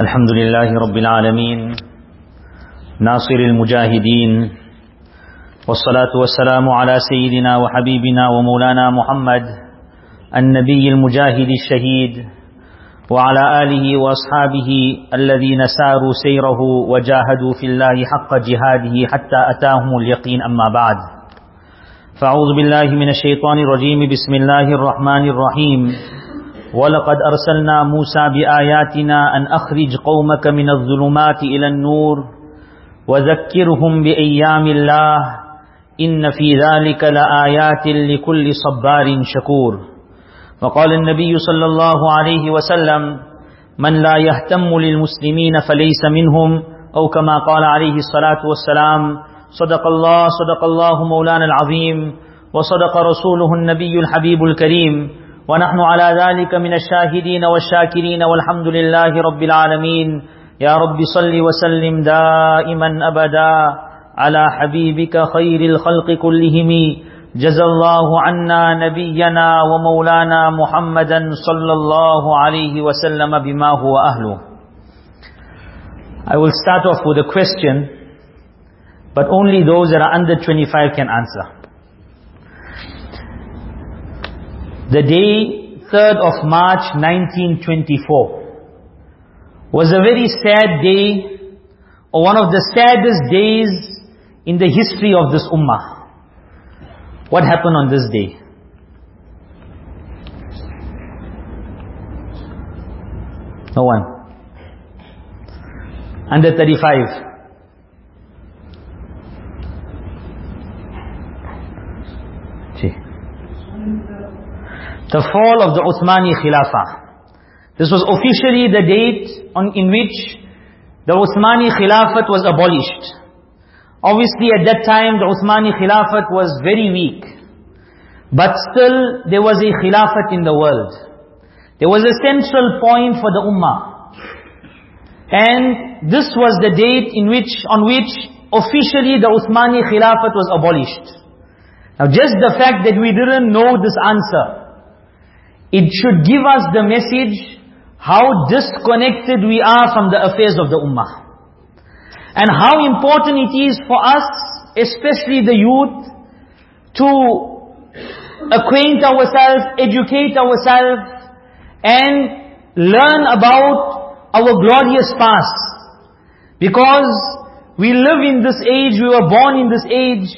الحمد لله رب العالمين ناصر المجاهدين والصلاة والسلام على سيدنا وحبيبنا ومولانا محمد النبي المجاهد الشهيد وعلى آله وأصحابه الذين ساروا سيره وجاهدوا في الله حق جهاده حتى أتاهم اليقين. أما بعد فأعوذ بالله من الشيطان الرجيم. بسم الله الرحمن الرحيم. ولقد أرسلنا موسى بآياتنا أن أخرج قومك من الظلمات إلى النور وذكرهم بأيام الله إن في ذلك لآيات لكل صبار شكور. وقال النبي صلى الله عليه وسلم من لا يهتم للمسلمين فليس منهم. أو كما قال عليه الصلاة والسلام صدق الله صدق الله مولانا العظيم وصدق رسوله النبي الحبيب الكريم. ونحن على ذلك من الشاهدين والشاكرين والحمد لله رب العالمين. يا رب صل وسلم دائما أبدا على حبيبك خير الخلق كلهم. جزى الله عنا نبينا ومولانا محمدا صلى الله عليه وسلم بما هو أهله. I will start off with a question, but only those that are under 25 can answer. The day 3rd of March 1924 was a very sad day, or one of the saddest days in the history of this ummah. What happened on this day? No one. Under 35. The fall of the Uthmani Khilafah. This was officially the date on, in which the Uthmani Khilafat was abolished. Obviously at that time the Uthmani Khilafat was very weak. But still there was a Khilafat in the world. There was a central point for the Ummah. And this was the date in which, on which officially the Uthmani Khilafat was abolished. Now just the fact that we didn't know this answer, it should give us the message how disconnected we are from the affairs of the Ummah. And how important it is for us, especially the youth, to acquaint ourselves, educate ourselves, and learn about our glorious past. Because we live in this age, we were born in this age,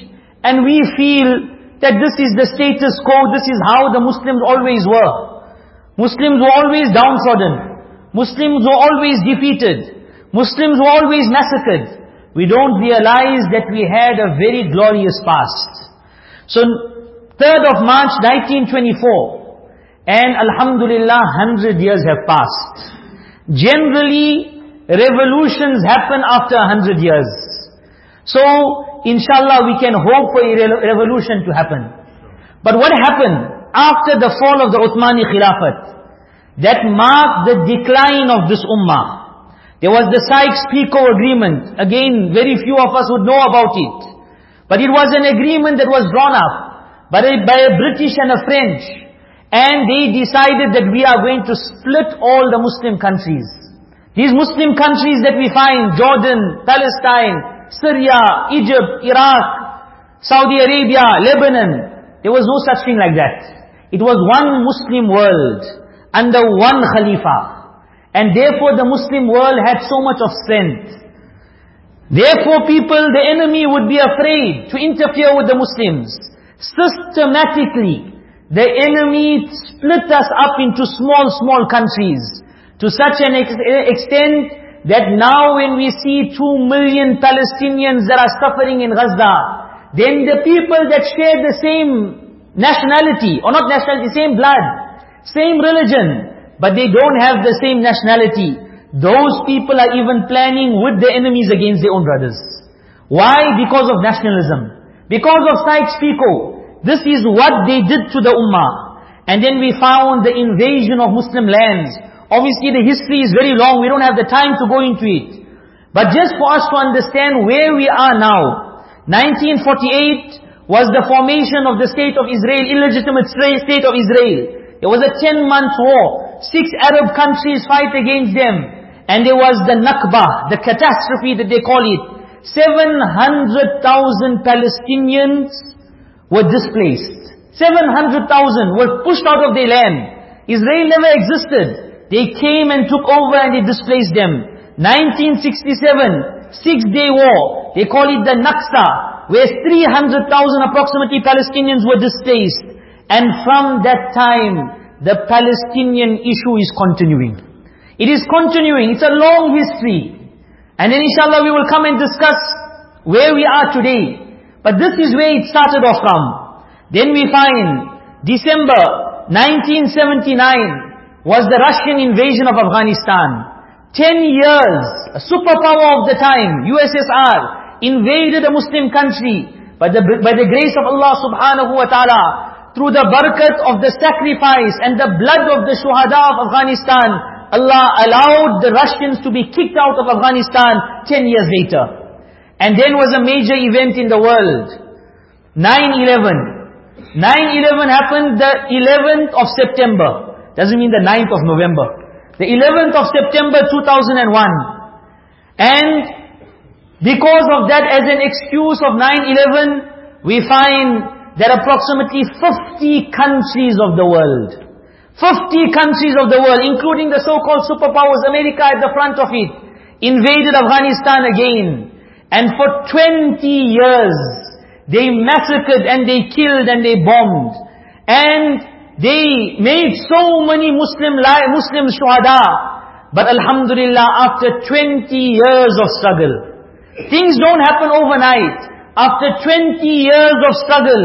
and we feel that this is the status quo, this is how the Muslims always were. Muslims were always downtrodden. Muslims were always defeated. Muslims were always massacred. We don't realize that we had a very glorious past. So, 3rd of March 1924, and Alhamdulillah, 100 years have passed. Generally, revolutions happen after 100 years. So, inshallah, we can hope for a revolution to happen. But what happened after the fall of the Uthmani Khilafat? That marked the decline of this ummah. There was the Sykes-Picot agreement. Again, very few of us would know about it. But it was an agreement that was drawn up by a, by a British and a French. And they decided that we are going to split all the Muslim countries. These Muslim countries that we find, Jordan, Palestine, Syria, Egypt, Iraq, Saudi Arabia, Lebanon, there was no such thing like that. It was one Muslim world, under one Khalifa. And therefore the Muslim world had so much of strength. Therefore people, the enemy would be afraid to interfere with the Muslims. Systematically, the enemy split us up into small, small countries. To such an ex extent that now when we see two million Palestinians that are suffering in Gaza, then the people that share the same nationality, or not nationality, same blood, same religion, but they don't have the same nationality, those people are even planning with their enemies against their own brothers. Why? Because of nationalism. Because of Sykes-Picot. This is what they did to the Ummah. And then we found the invasion of Muslim lands. Obviously the history is very long, we don't have the time to go into it. But just for us to understand where we are now. 1948 was the formation of the state of Israel, illegitimate state of Israel. There was a 10-month war. Six Arab countries fight against them. And there was the Nakba, the catastrophe that they call it. 700,000 Palestinians were displaced. 700,000 were pushed out of their land. Israel never existed. They came and took over and they displaced them. 1967, Six-Day War. They call it the Naksa, where 300,000 approximately Palestinians were displaced. And from that time, the Palestinian issue is continuing. It is continuing. It's a long history. And then inshallah we will come and discuss where we are today. But this is where it started off from. Then we find December 1979 was the Russian invasion of Afghanistan. Ten years, a superpower of the time, USSR, invaded a Muslim country. By the, by the grace of Allah subhanahu wa ta'ala, through the barakat of the sacrifice and the blood of the shuhada of Afghanistan, Allah allowed the Russians to be kicked out of Afghanistan 10 years later. And then was a major event in the world. 9-11. 9-11 happened the 11th of September. Doesn't mean the 9th of November. The 11th of September 2001. And because of that as an excuse of 9-11, we find that approximately 50 countries of the world 50 countries of the world, including the so-called superpowers, America at the front of it, invaded Afghanistan again. And for 20 years, they massacred and they killed and they bombed. And they made so many Muslim Muslim shuhada. But Alhamdulillah, after 20 years of struggle, things don't happen overnight. After 20 years of struggle,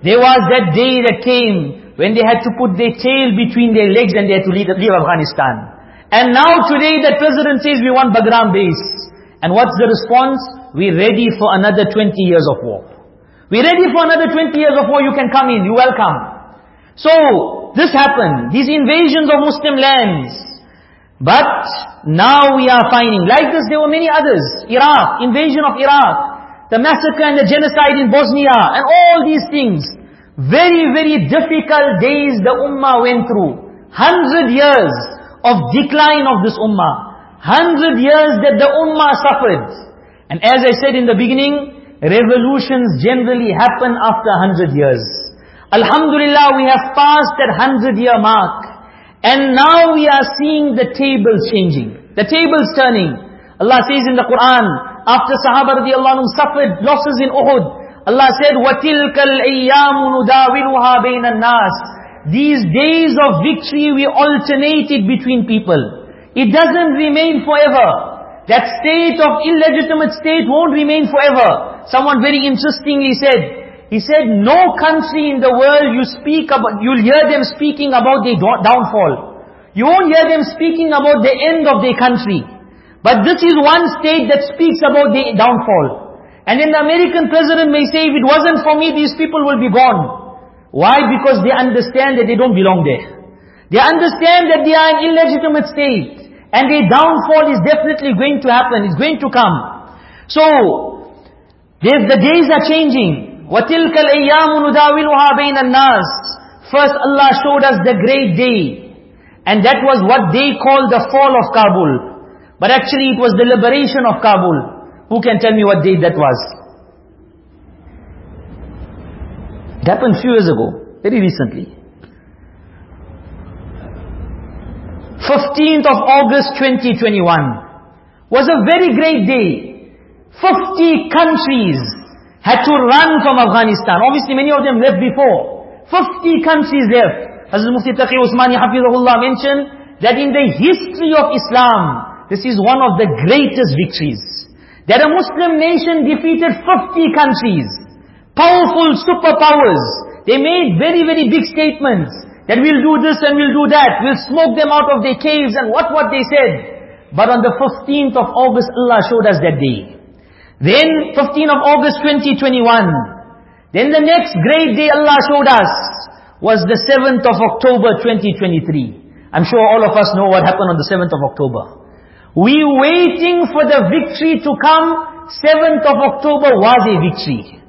there was that day that came when they had to put their tail between their legs and they had to leave, leave Afghanistan. And now today the president says we want Bagram base. And what's the response? We're ready for another 20 years of war. We're ready for another 20 years of war, you can come in, you're welcome. So, this happened, these invasions of Muslim lands. But, now we are finding, like this there were many others. Iraq, invasion of Iraq, the massacre and the genocide in Bosnia, and all these things. Very, very difficult days the ummah went through. Hundred years of decline of this ummah. Hundred years that the ummah suffered. And as I said in the beginning, revolutions generally happen after hundred years. Alhamdulillah, we have passed that hundred year mark. And now we are seeing the tables changing. The tables turning. Allah says in the Quran, after Sahaba radiallahu anhu suffered losses in Uhud, Allah said, وَتِلْكَ الْأَيَّامُ نُدَاوِلُهَا بَيْنَ النَّاسِ These days of victory we alternated between people. It doesn't remain forever. That state of illegitimate state won't remain forever. Someone very interestingly said, he said, no country in the world you speak about, you'll hear them speaking about their downfall. You won't hear them speaking about the end of their country. But this is one state that speaks about the downfall. And then the American president may say, if it wasn't for me, these people will be gone. Why? Because they understand that they don't belong there. They understand that they are an illegitimate state. And their downfall is definitely going to happen. It's going to come. So, the days are changing. وَتِلْكَ الْأَيَّامُ نُدَاوِلُهَا بَيْنَ النَّاسِ First Allah showed us the great day. And that was what they called the fall of Kabul. But actually it was the liberation of Kabul. Who can tell me what date that was? It happened a few years ago, very recently. 15th of August 2021 was a very great day. 50 countries had to run from Afghanistan. Obviously many of them left before. 50 countries left. Hazrat Mufti Taqi Usmani mentioned that in the history of Islam, this is one of the greatest victories. That a Muslim nation defeated 50 countries. Powerful superpowers. They made very, very big statements. That we'll do this and we'll do that. We'll smoke them out of their caves and what, what they said. But on the 15th of August, Allah showed us that day. Then, 15th of August 2021. Then the next great day Allah showed us was the 7th of October 2023. I'm sure all of us know what happened on the 7th of October. We waiting for the victory to come. 7th of October was a victory.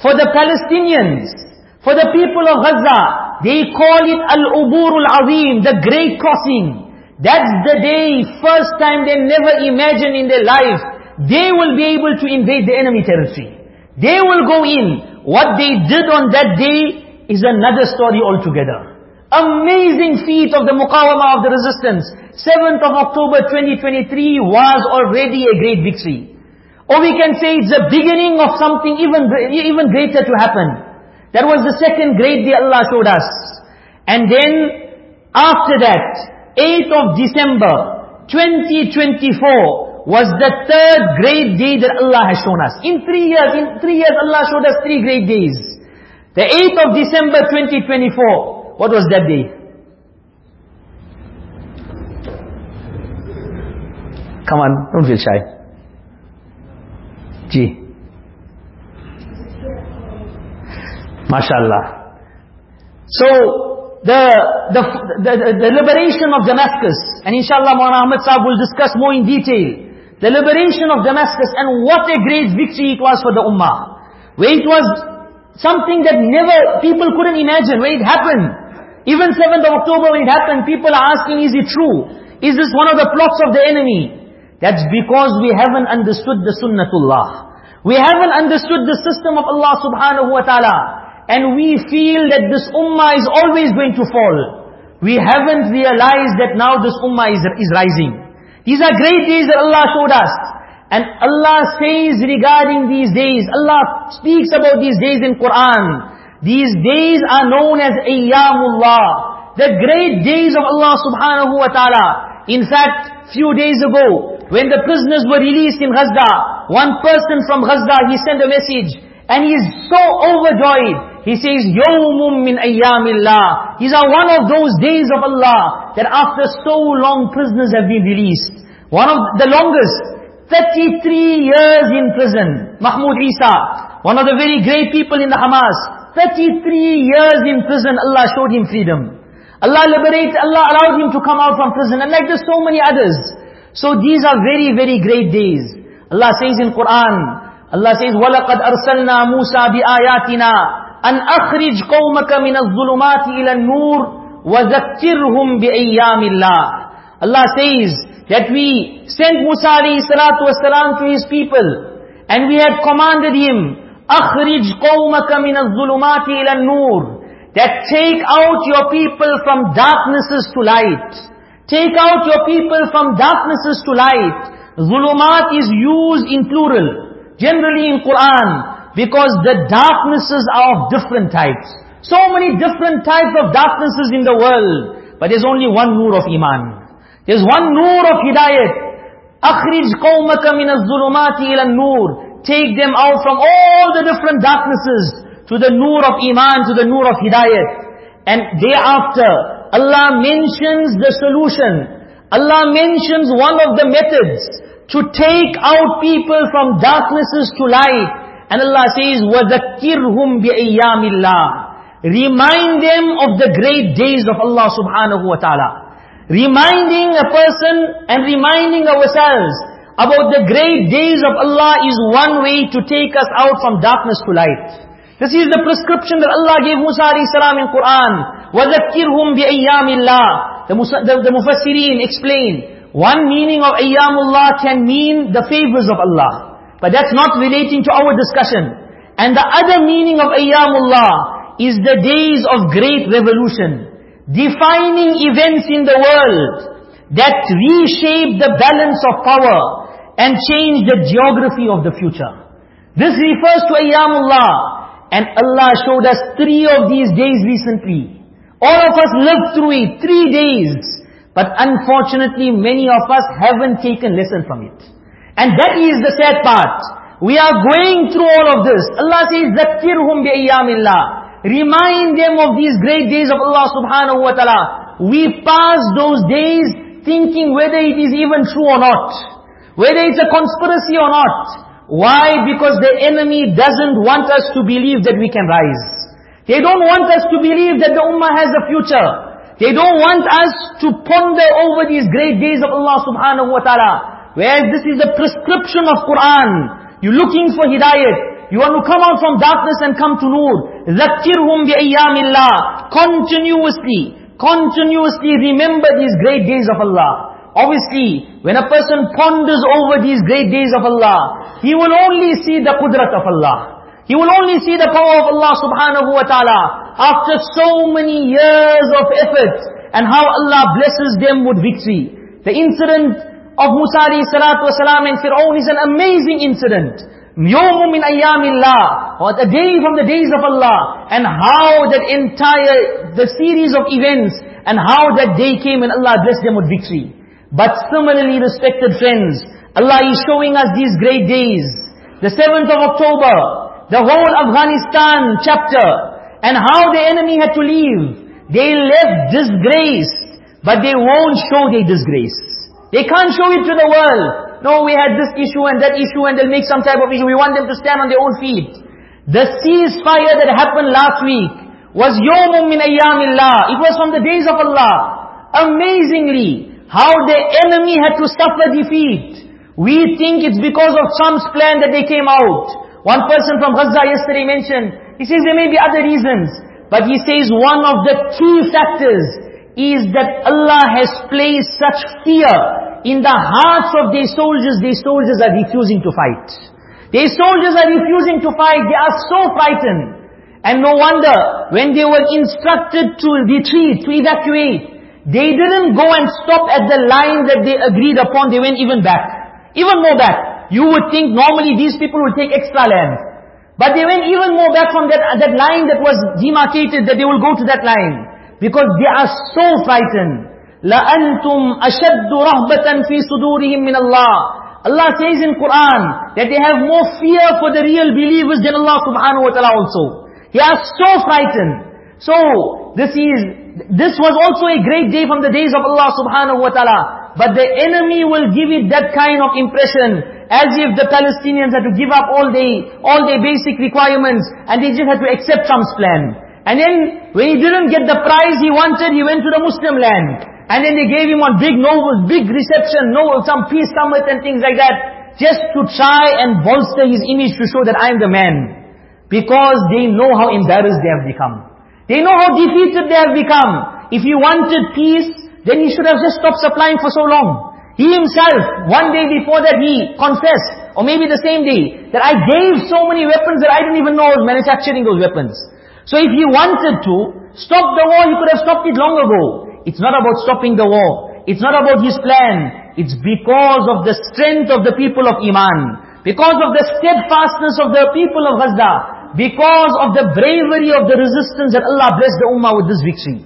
For the Palestinians, for the people of Gaza, they call it Al-Ubur Al-Azim, the great crossing. That's the day, first time they never imagined in their life, they will be able to invade the enemy territory. They will go in. What they did on that day is another story altogether. Amazing feat of the muqawama of the resistance. 7th of October 2023 was already a great victory. Or we can say it's the beginning of something even, even greater to happen. That was the second great day Allah showed us. And then, after that, 8th of December 2024 was the third great day that Allah has shown us. In three years, in three years Allah showed us three great days. The 8th of December 2024, what was that day? Come on, don't feel shy. Gee. MashaAllah. So, the, the, the, the, liberation of Damascus, and inshallah Ahmad Sahib will discuss more in detail, the liberation of Damascus and what a great victory it was for the Ummah. Where it was something that never, people couldn't imagine, where it happened. Even 7th of October when it happened, people are asking, is it true? Is this one of the plots of the enemy? That's because we haven't understood the sunnatullah. We haven't understood the system of Allah subhanahu wa ta'ala and we feel that this ummah is always going to fall. We haven't realized that now this ummah is, is rising. These are great days that Allah showed us. And Allah says regarding these days, Allah speaks about these days in Quran. These days are known as Ayyamullah. The great days of Allah subhanahu wa ta'ala. In fact, few days ago, when the prisoners were released in Gaza, one person from Gaza, he sent a message. And he is so overjoyed. He says, يَوْمٌ مِّنْ أَيَّامِ اللَّهِ These are one of those days of Allah that after so long prisoners have been released. One of the longest, 33 years in prison. Mahmoud Isa, one of the very great people in the Hamas. 33 years in prison, Allah showed him freedom. Allah liberated, Allah allowed him to come out from prison. And like there's so many others. So these are very, very great days. Allah says in Quran, Allah says, وَلَقَدْ أَرْسَلْنَا مُوسَى بِآيَاتِنَا أن أخرج قومك من الظلمات إلى النور وذكرهم بأيام الله Allah says that we sent Musa alayhi salatu wasalam to his people and we had commanded him أخرج قومك من الظلمات إلى النور that take out your people from darknesses to light take out your people from darknesses to light ظلمات is used in plural generally in Quran because the darknesses are of different types. So many different types of darknesses in the world. But there's only one nur of iman. There's one nur of hidayat. أخرج قومك من الظلمات إلى النور. Take them out from all the different darknesses to the nur of iman, to the nur of hidayat. And thereafter, Allah mentions the solution. Allah mentions one of the methods to take out people from darknesses to light. And Allah says, وَذَكِّرْهُمْ بِأَيَّامِ اللَّهِ Remind them of the great days of Allah subhanahu wa ta'ala. Reminding a person and reminding ourselves about the great days of Allah is one way to take us out from darkness to light. This is the prescription that Allah gave Musa a.s. in Quran. وَذَكِّرْهُمْ بِأَيَّامِ اللَّهِ The, the, the Mufassirin explain, one meaning of ayyamullah can mean the favors of Allah. But that's not relating to our discussion. And the other meaning of Ayyamullah is the days of great revolution. Defining events in the world that reshape the balance of power and change the geography of the future. This refers to Ayyamullah. And Allah showed us three of these days recently. All of us lived through it, three days. But unfortunately, many of us haven't taken lesson from it. And that is the sad part. We are going through all of this. Allah says, ذَكِّرْهُمْ بِأَيَّامِ اللَّهِ Remind them of these great days of Allah subhanahu wa ta'ala. We pass those days thinking whether it is even true or not. Whether it's a conspiracy or not. Why? Because the enemy doesn't want us to believe that we can rise. They don't want us to believe that the ummah has a future. They don't want us to ponder over these great days of Allah subhanahu wa ta'ala. Whereas this is the prescription of Quran. You're looking for hidayat. You want to come out from darkness and come to nur. ذَكِّرْهُمْ بِأَيَّامِ اللَّهِ Continuously, continuously remember these great days of Allah. Obviously, when a person ponders over these great days of Allah, he will only see the qudrat of Allah. He will only see the power of Allah subhanahu wa ta'ala after so many years of effort and how Allah blesses them with victory. The incident of Musa alayhi salatu wasalam and Fir'aun is an amazing incident. يوم من أيام الله, or a day from the days of Allah, and how that entire, the series of events, and how that day came and Allah blessed them with victory. But similarly, respected friends, Allah is showing us these great days. The 7th of October, the whole Afghanistan chapter, and how the enemy had to leave. They left disgrace, but they won't show their disgrace. They can't show it to the world. No, we had this issue and that issue and they'll make some type of issue. We want them to stand on their own feet. The ceasefire that happened last week was yawmum min ayyamillah. It was from the days of Allah. Amazingly, how the enemy had to suffer defeat. We think it's because of Trump's plan that they came out. One person from Gaza yesterday mentioned, he says there may be other reasons. But he says one of the key factors is that Allah has placed such fear in the hearts of their soldiers, their soldiers are refusing to fight. Their soldiers are refusing to fight. They are so frightened. And no wonder, when they were instructed to retreat, to evacuate, they didn't go and stop at the line that they agreed upon. They went even back. Even more back. You would think normally these people would take extra land. But they went even more back from that, that line that was demarcated, that they will go to that line. Because they are so frightened. لَأَنْتُمْ أَشَدُّ رَهْبَةً فِي صُدُورِهِمْ مِنَ اللَّهِ Allah says in Quran that they have more fear for the real believers than Allah subhanahu wa ta'ala also. They are so frightened. So, this is, this was also a great day from the days of Allah subhanahu wa ta'ala. But the enemy will give it that kind of impression, as if the Palestinians had to give up all their, all their basic requirements, and they just had to accept Trump's plan. And then, when he didn't get the prize he wanted, he went to the Muslim land. And then they gave him one big noble, big reception, no, some peace summit and things like that. Just to try and bolster his image to show that I am the man. Because they know how embarrassed they have become. They know how defeated they have become. If he wanted peace, then he should have just stopped supplying for so long. He himself, one day before that he confessed, or maybe the same day, that I gave so many weapons that I didn't even know I was manufacturing those weapons. So if he wanted to stop the war, he could have stopped it long ago. It's not about stopping the war. It's not about his plan. It's because of the strength of the people of Iman. Because of the steadfastness of the people of Gaza. Because of the bravery of the resistance that Allah blessed the Ummah with this victory.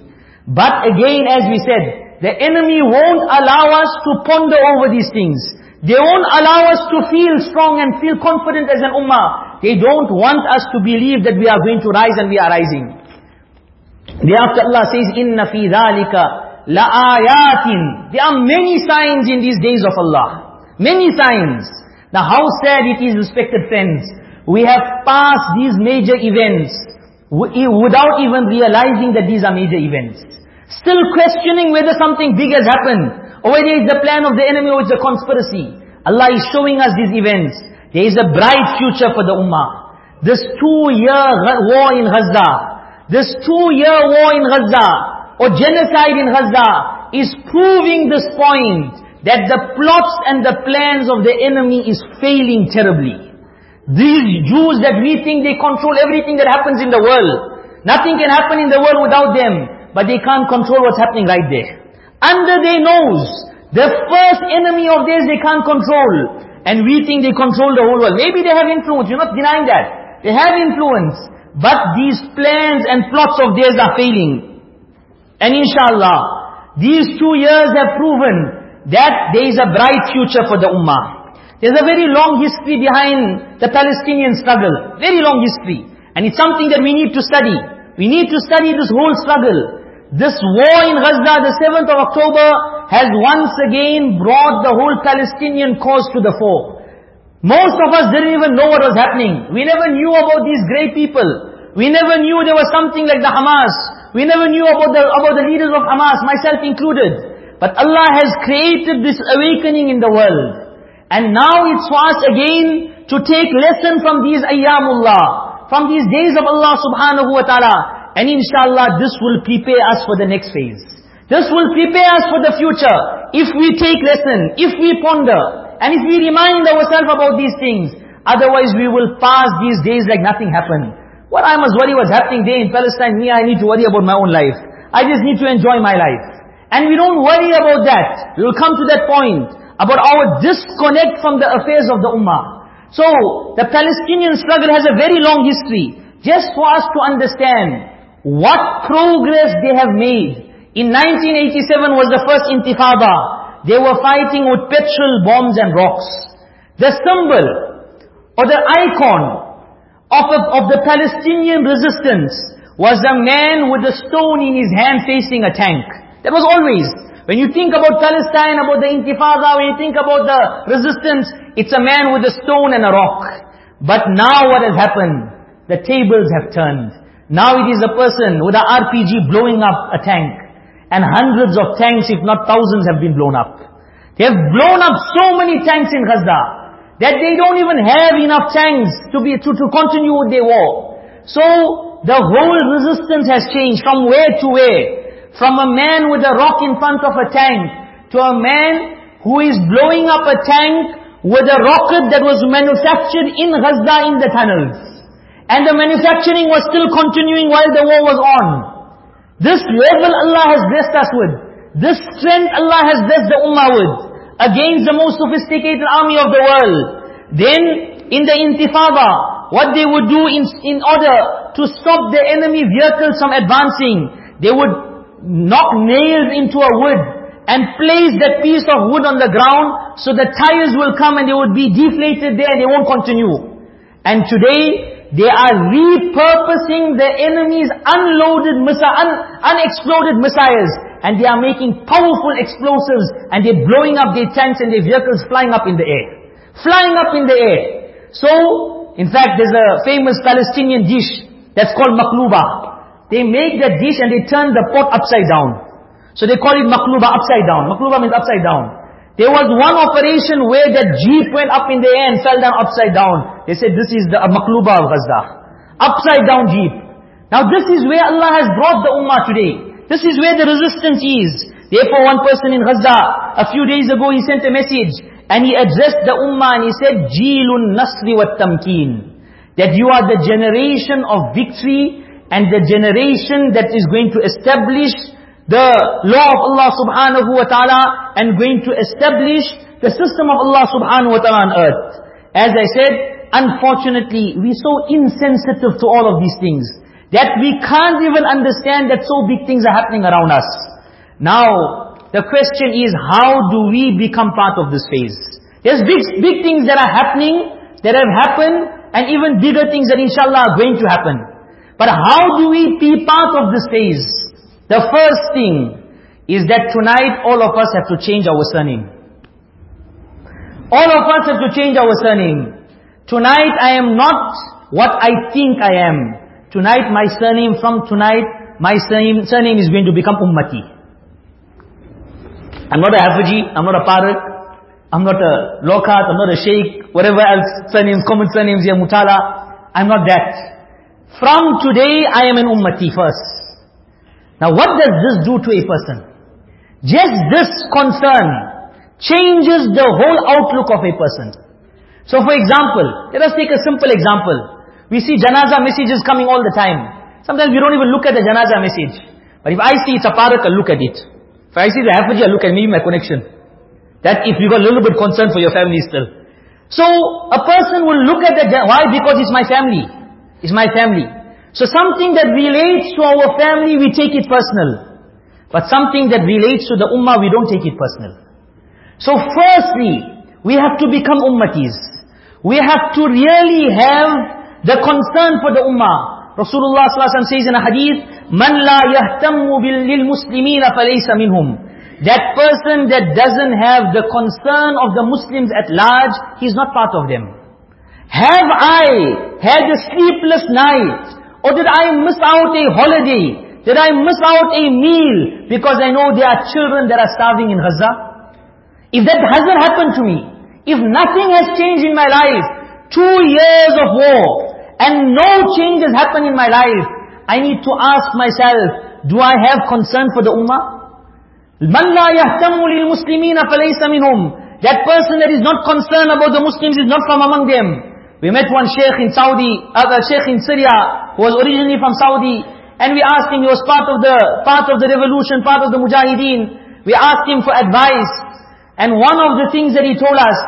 But again, as we said, the enemy won't allow us to ponder over these things. They won't allow us to feel strong and feel confident as an Ummah. They don't want us to believe that we are going to rise and we are rising. Thereafter Allah says, إِنَّ فِي ذَلِكَ لَآيَاتٍ There are many signs in these days of Allah. Many signs. Now how sad it is, respected friends. We have passed these major events without even realizing that these are major events. Still questioning whether something big has happened, or whether it's the plan of the enemy or it's a conspiracy. Allah is showing us these events. There is a bright future for the Ummah. This two-year war in Gaza, this two-year war in Gaza, or genocide in Gaza, is proving this point, that the plots and the plans of the enemy is failing terribly. These Jews that we think they control everything that happens in the world. Nothing can happen in the world without them, but they can't control what's happening right there. Under their nose, the first enemy of theirs they can't control. And we think they control the whole world. Maybe they have influence, you're not denying that. They have influence. But these plans and plots of theirs are failing. And inshallah, these two years have proven that there is a bright future for the ummah. There's a very long history behind the Palestinian struggle. Very long history. And it's something that we need to study. We need to study this whole struggle. This war in Gaza, the 7th of October, has once again brought the whole Palestinian cause to the fore. Most of us didn't even know what was happening. We never knew about these great people. We never knew there was something like the Hamas. We never knew about the, about the leaders of Hamas, myself included. But Allah has created this awakening in the world. And now it's for us again to take lesson from these ayyamullah, from these days of Allah subhanahu wa ta'ala. And inshallah this will prepare us for the next phase. This will prepare us for the future. If we take lesson, if we ponder, and if we remind ourselves about these things, otherwise we will pass these days like nothing happened. What I must worry was happening there in Palestine, me I need to worry about my own life. I just need to enjoy my life. And we don't worry about that. We will come to that point about our disconnect from the affairs of the Ummah. So, the Palestinian struggle has a very long history. Just for us to understand what progress they have made. In 1987 was the first intifada. They were fighting with petrol bombs and rocks. The symbol or the icon of, a, of the Palestinian resistance was a man with a stone in his hand facing a tank. That was always. When you think about Palestine, about the intifada, when you think about the resistance, it's a man with a stone and a rock. But now what has happened? The tables have turned. Now it is a person with an RPG blowing up a tank. And hundreds of tanks, if not thousands, have been blown up. They have blown up so many tanks in Gaza that they don't even have enough tanks to be to, to continue with their war. So the whole resistance has changed from where to where. From a man with a rock in front of a tank to a man who is blowing up a tank with a rocket that was manufactured in Gaza in the tunnels. And the manufacturing was still continuing while the war was on. This level Allah has blessed us with. This strength Allah has blessed the Ummah with. Against the most sophisticated army of the world. Then, in the intifada, what they would do in, in order to stop the enemy vehicles from advancing, they would knock nails into a wood and place that piece of wood on the ground so the tires will come and they would be deflated there and they won't continue. And today, they are repurposing the enemy's unloaded un, unexploded missiles. And they are making powerful explosives. And they're blowing up their tanks and their vehicles flying up in the air. Flying up in the air. So, in fact, there's a famous Palestinian dish that's called makluba. They make that dish and they turn the pot upside down. So they call it makluba upside down. Makluba means upside down. There was one operation where that jeep went up in the air and fell down upside down. They said this is the makluba of Gaza. Upside down jeep. Now this is where Allah has brought the ummah today. This is where the resistance is. Therefore one person in Gaza, a few days ago he sent a message and he addressed the ummah and he said, Jilun nasri wa tamkeen. That you are the generation of victory and the generation that is going to establish the law of Allah subhanahu wa ta'ala and going to establish the system of Allah subhanahu wa ta'ala on earth. As I said, unfortunately, we're so insensitive to all of these things that we can't even understand that so big things are happening around us. Now, the question is, how do we become part of this phase? There's big, big things that are happening, that have happened, and even bigger things that inshallah are going to happen. But how do we be part of this phase? The first thing is that tonight all of us have to change our surname. All of us have to change our surname. Tonight I am not what I think I am. Tonight my surname, from tonight, my surname, surname is going to become Ummati. I'm not a Hafizi, I'm not a Paruk, I'm not a Lockhat, I'm not a Sheikh, whatever else surnames, common surnames here, Motala. I'm not that. From today I am an Ummati first. Now what does this do to a person? Just this concern changes the whole outlook of a person. So for example, let us take a simple example. We see janaza messages coming all the time. Sometimes we don't even look at the janaza message. But if I see it's a Paruk, I'll look at it. If I see the Hafejee, I'll look at maybe my connection. That if you got a little bit concerned for your family still. So, a person will look at the, why? Because it's my family. It's my family. So something that relates to our family, we take it personal. But something that relates to the ummah, we don't take it personal. So firstly, we have to become ummatis. We have to really have the concern for the ummah. Rasulullah ﷺ says in a hadith, "Man la yahtammu bil muslimina falaysa minhum." That person that doesn't have the concern of the Muslims at large, he's not part of them. Have I had a sleepless night or did I miss out a holiday? Did I miss out a meal because I know there are children that are starving in Gaza? If that hasn't happened to me, if nothing has changed in my life, two years of war, and no change has happened in my life, I need to ask myself, do I have concern for the ummah? مَنْ لَا يَهْتَمُ لِلْمُسْلِمِينَ فَلَيْسَ مِنْهُمْ That person that is not concerned about the Muslims is not from among them. We met one sheikh in Saudi, other sheikh in Syria, who was originally from Saudi, and we asked him, he was part of the, part of the revolution, part of the mujahideen. We asked him for advice, and one of the things that he told us,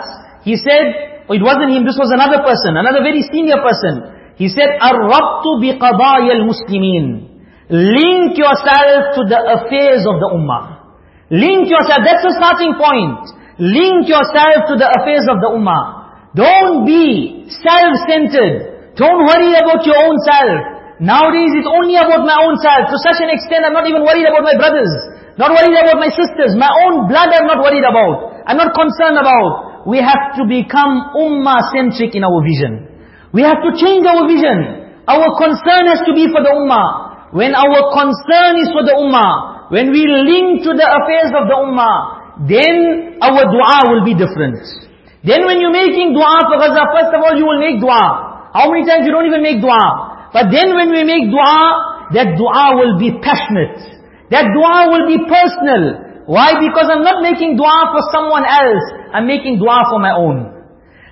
he said, oh, it wasn't him, this was another person, another very senior person. He said, أَرَّبْتُ بِقَضَايَ الْمُسْلِمِينَ Link yourself to the affairs of the ummah. Link yourself, that's the starting point. Link yourself to the affairs of the ummah. Don't be self-centered. Don't worry about your own self. Nowadays it's only about my own self. To such an extent I'm not even worried about my brothers. Not worried about my sisters. My own blood I'm not worried about. I'm not concerned about. We have to become ummah-centric in our vision. We have to change our vision. Our concern has to be for the ummah. When our concern is for the ummah, when we link to the affairs of the ummah, then our dua will be different. Then when you're making dua for Gaza, first of all you will make dua. How many times you don't even make dua? But then when we make dua, that dua will be passionate. That dua will be personal. Why? Because I'm not making dua for someone else. I'm making dua for my own.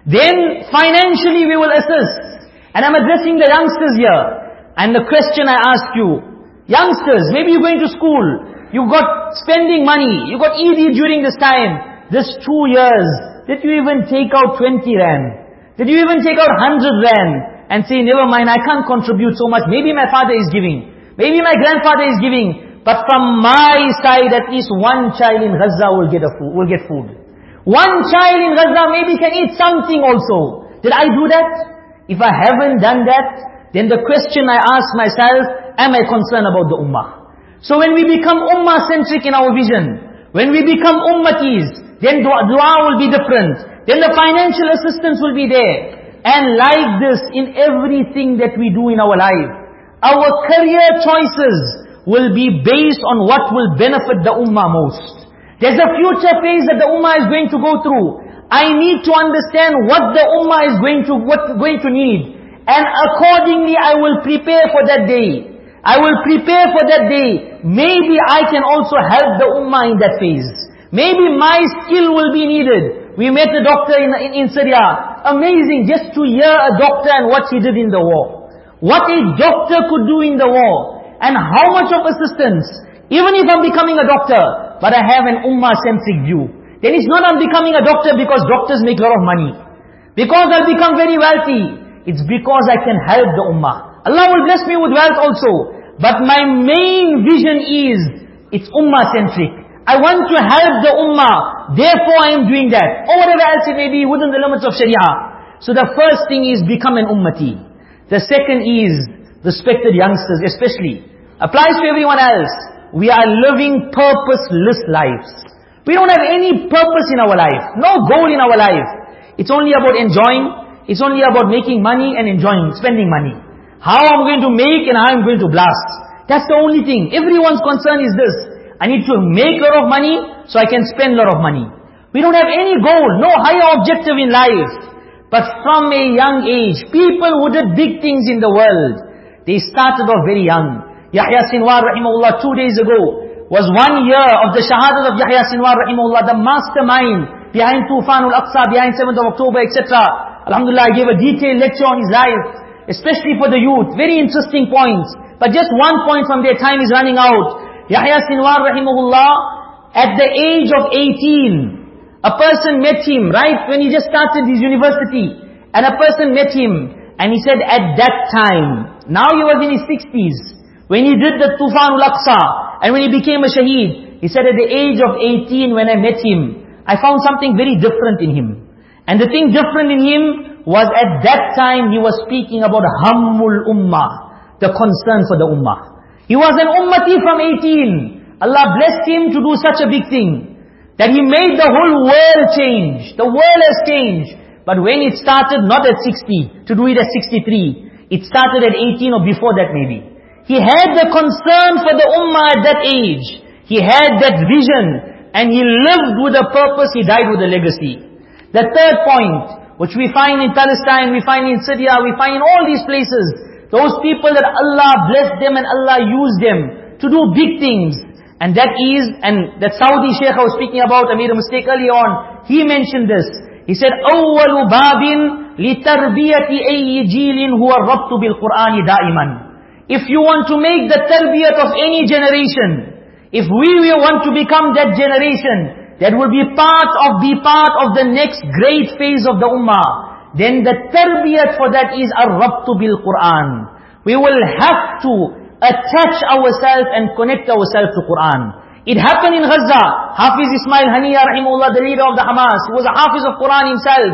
Then financially we will assist. And I'm addressing the youngsters here. And the question I ask you, Youngsters, maybe you're going to school. You got spending money. You got Eid during this time. This two years, did you even take out 20 rand? Did you even take out 100 rand? And say, never mind, I can't contribute so much. Maybe my father is giving. Maybe my grandfather is giving. But from my side, at least one child in Gaza will get, a food, will get food. One child in Gaza maybe can eat something also. Did I do that? If I haven't done that, then the question I ask myself, am I concerned about the ummah? So when we become ummah-centric in our vision, when we become ummatis, then dua will be different. Then the financial assistance will be there. And like this, in everything that we do in our life, our career choices will be based on what will benefit the ummah most. There's a future phase that the ummah is going to go through. I need to understand what the ummah is going to, what going to need. And accordingly I will prepare for that day. I will prepare for that day. Maybe I can also help the ummah in that phase. Maybe my skill will be needed. We met a doctor in, in, in Syria. Amazing just to hear a doctor and what he did in the war. What a doctor could do in the war. And how much of assistance. Even if I'm becoming a doctor, but I have an ummah-centric view. Then it's not I'm becoming a doctor because doctors make a lot of money. Because I'll become very wealthy. It's because I can help the ummah. Allah will bless me with wealth also. But my main vision is, it's ummah-centric. I want to help the ummah, therefore I am doing that. Or whatever else it may be within the limits of sharia. So the first thing is become an ummati. The second is, respected youngsters especially, applies to everyone else. We are living purposeless lives. We don't have any purpose in our life. No goal in our life. It's only about enjoying. It's only about making money and enjoying, spending money. How I'm going to make and how I'm going to blast. That's the only thing. Everyone's concern is this. I need to make a lot of money so I can spend a lot of money. We don't have any goal, no higher objective in life. But from a young age, people who did big things in the world, they started off very young. Yahya Sinwar rahimahullah two days ago was one year of the shahadat of Yahya Sinwar rahimahullah, the mastermind behind Tufan al-Aqsa, behind 7th of October, etc. Alhamdulillah, I gave a detailed lecture on his life especially for the youth. Very interesting points. But just one point from their time is running out. Yahya Sinwar rahimahullah, at the age of 18, a person met him, right, when he just started his university. And a person met him, and he said at that time, now he was in his 60s, when he did the Tufan al-Aqsa, and when he became a shaheed, he said at the age of 18 when I met him, I found something very different in him. And the thing different in him was at that time he was speaking about Hammul Ummah, the concern for the Ummah. He was an Ummati from 18. Allah blessed him to do such a big thing. That he made the whole world change. The world has changed. But when it started, not at 60, to do it at 63. It started at 18 or before that maybe. He had the concern for the Ummah at that age. He had that vision. And he lived with a purpose, he died with a legacy. The third point, which we find in Palestine, we find in Syria, we find in all these places. Those people that Allah blessed them and Allah used them to do big things. And that is, and that Saudi Sheikh I was speaking about, I made a mistake early on, he mentioned this. He said, أول باب لتربية أي جيل هو الربط بالقرآن دائما. If you want to make the tarbiyat of any generation, if we want to become that generation, that will be part of, be part of the next great phase of the ummah, then the tarbiyat for that is الربط بالقرآن. We will have to attach ourselves and connect ourselves to Quran. It happened in Gaza. Hafiz Ismail Haniya rahimullah, the leader of the Hamas, he was a Hafiz of Quran himself.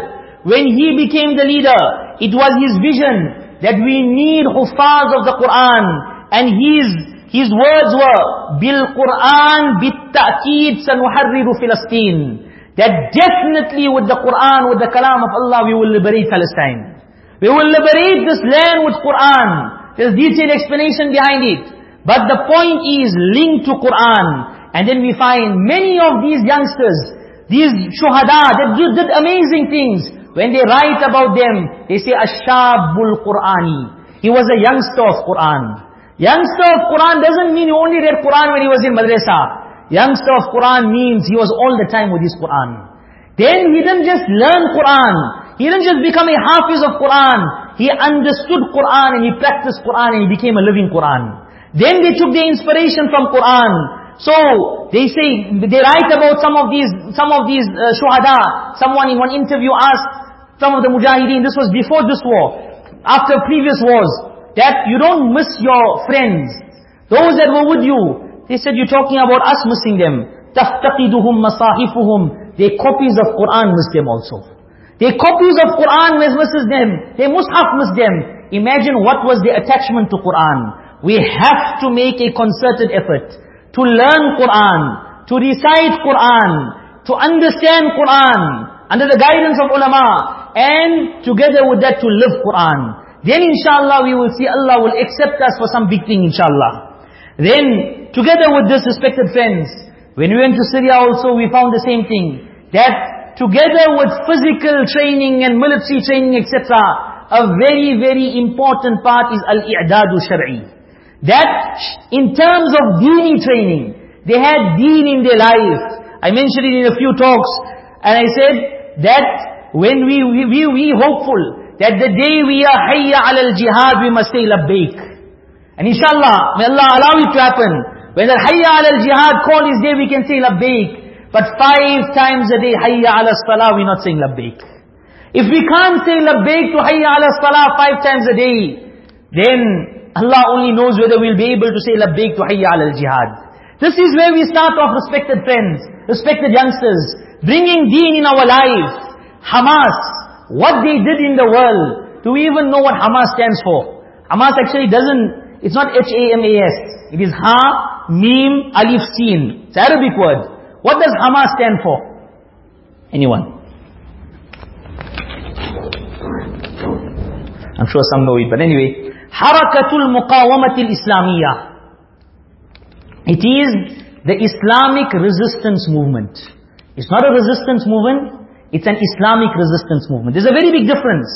When he became the leader, it was his vision that we need Hufaz of the Quran. And his, his words were, Bil Quran bit ta'keed sanuharriru Filastin. That definitely with the Quran, with the Kalam of Allah, we will liberate Palestine. We will liberate this land with Quran. There's detailed explanation behind it. But the point is linked to Quran. And then we find many of these youngsters, these shuhada, that did, amazing things. When they write about them, they say, Ashabul Qurani. He was a youngster of Quran. Youngster of Quran doesn't mean he only read Quran when he was in madrasa. Youngster of Quran means he was all the time with his Quran. Then he didn't just learn Quran. He didn't just become a hafiz of Quran. He understood Quran and he practiced Quran and he became a living Quran. Then they took the inspiration from Quran. So they say they write about some of these some of these uh, shuhada. Someone in one interview asked some of the mujahideen. This was before this war, after previous wars, that you don't miss your friends, those that were with you. They said you're talking about us missing them. تفتقدهم مصاحفهم. Their copies of Quran miss them also. Their copies of Quran misses them. Their mushaf miss them. Imagine what was the attachment to Quran. We have to make a concerted effort to learn Quran, to recite Quran, to understand Quran, under the guidance of ulama, and together with that to live Quran. Then inshallah we will see Allah will accept us for some big thing inshallah. Then, together with this respected friends, when we went to Syria also we found the same thing. That together with physical training and military training, etc., a very, very important part is al-i'dadu shar'i. That, in terms of dini training, they had deen in their life. I mentioned it in a few talks, and I said that when we, we, we, we hopeful that the day we are hayya al jihad, we must say labbaik. And inshallah, may Allah allow it to happen. When the hayya al jihad call is there, we can say labbaik. But five times a day, hayya ala salah, we're not saying labbaik. If we can't say labbaik to hayya ala salah five times a day, then Allah only knows whether we'll be able to say labbaik to hayya ala jihad. This is where we start off, respected friends, respected youngsters, bringing deen in our life. Hamas, what they did in the world, do we even know what Hamas stands for? Hamas actually doesn't, it's not H-A-M-A-S. It is Ha, Mim, Alif, Sin. It's Arabic word. What does Hamas stand for? Anyone? I'm sure some know it, but anyway. Harakatul Muqawamatil Islamiyah. It is the Islamic resistance movement. It's not a resistance movement, it's an Islamic resistance movement. There's a very big difference.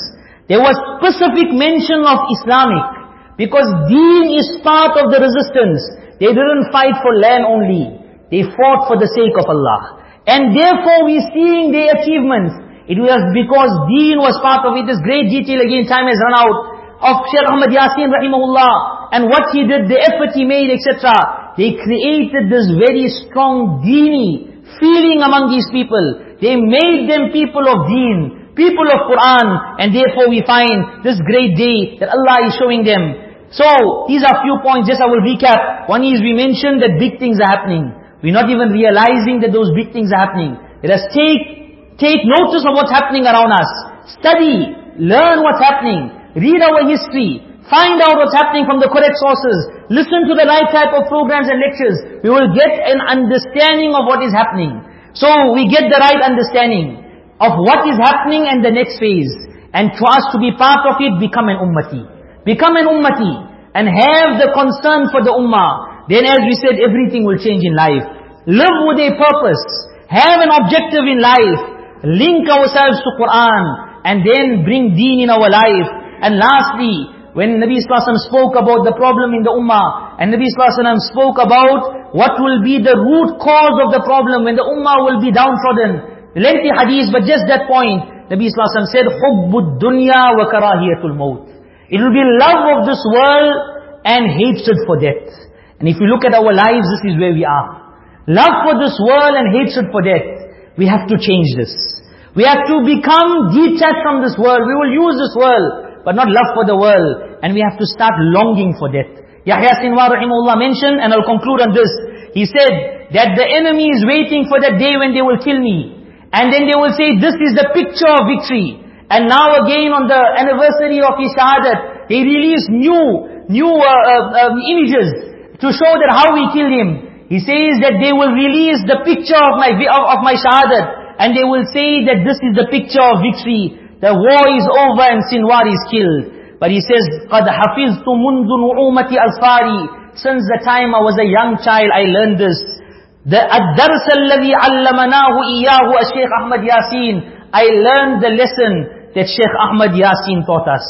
There was specific mention of Islamic, because deen is part of the resistance. They didn't fight for land only. They fought for the sake of Allah. And therefore we're seeing their achievements. It was because deen was part of it. This great detail again, time has run out. Of Shaykh Ahmad Yasin rahimahullah. And what he did, the effort he made, etc. They created this very strong deeni feeling among these people. They made them people of deen, people of Quran. And therefore we find this great day that Allah is showing them. So, these are few points, just I will recap. One is we mentioned that big things are happening. We're not even realizing that those big things are happening. Let us take, take notice of what's happening around us. Study, learn what's happening, read our history, find out what's happening from the correct sources, listen to the right type of programs and lectures. We will get an understanding of what is happening. So we get the right understanding of what is happening and the next phase. And for us to be part of it, become an ummati. Become an ummati and have the concern for the ummah. Then as we said, everything will change in life. Live with a purpose. Have an objective in life. Link ourselves to Quran. And then bring deen in our life. And lastly, when Nabi Sallallahu spoke about the problem in the ummah, and Nabi Sallallahu spoke about what will be the root cause of the problem when the ummah will be downtrodden. Lengthy hadith, but just that point. Nabi Sallallahu said, حُبُّ الدُّنْيَا وَكَرَاهِيَةُ الْمَوْتِ It will be love of this world and hatred for death. And if you look at our lives, this is where we are. Love for this world and hatred for death. We have to change this. We have to become detached from this world. We will use this world but not love for the world. And we have to start longing for death. Yahya Sinwar rahimahullah mentioned, and I'll conclude on this. He said that the enemy is waiting for that day when they will kill me. And then they will say, this is the picture of victory. And now again on the anniversary of his shahadat, they release new, new uh, uh, uh, images to show that how we killed him. He says that they will release the picture of my, of, of my shahadat. And they will say that this is the picture of victory. The war is over and Sinwar is killed. But he says, قَدْ حَفِظْتُ مُنْذُ نُعُومَةِ أَظْفَارِ Since the time I was a young child, I learned this. The الدرس الذي علمناه إياه الشيخ Ahmad Yasin. I learned the lesson that Sheikh Ahmad Yasin taught us.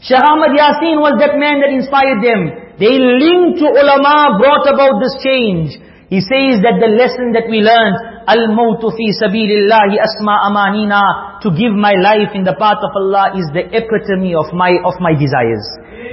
Sheikh Ahmad Yasin was that man that inspired them. They linked to ulama, brought about this change. He says that the lesson that we learned, Al-mawtu fi sabilillahi asma amanina. To give my life in the path of Allah is the epitome of my, of my desires.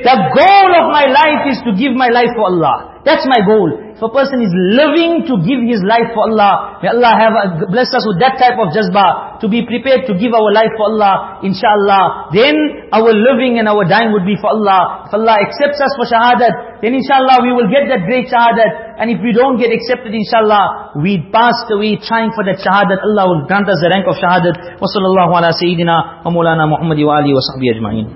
The goal of my life is to give my life for Allah. That's my goal. If a person is living to give his life for Allah, may Allah have bless us with that type of jazba, to be prepared to give our life for Allah, inshallah. Then our living and our dying would be for Allah. If Allah accepts us for shahadat, then inshallah we will get that great shahadat. And if we don't get accepted, inshallah, we passed away trying for that shahadat. Allah will grant us the rank of shahadat. Wa sallallahu ala sayyidina wa Muhammadi wa alihi wa sahbihi ajma'in.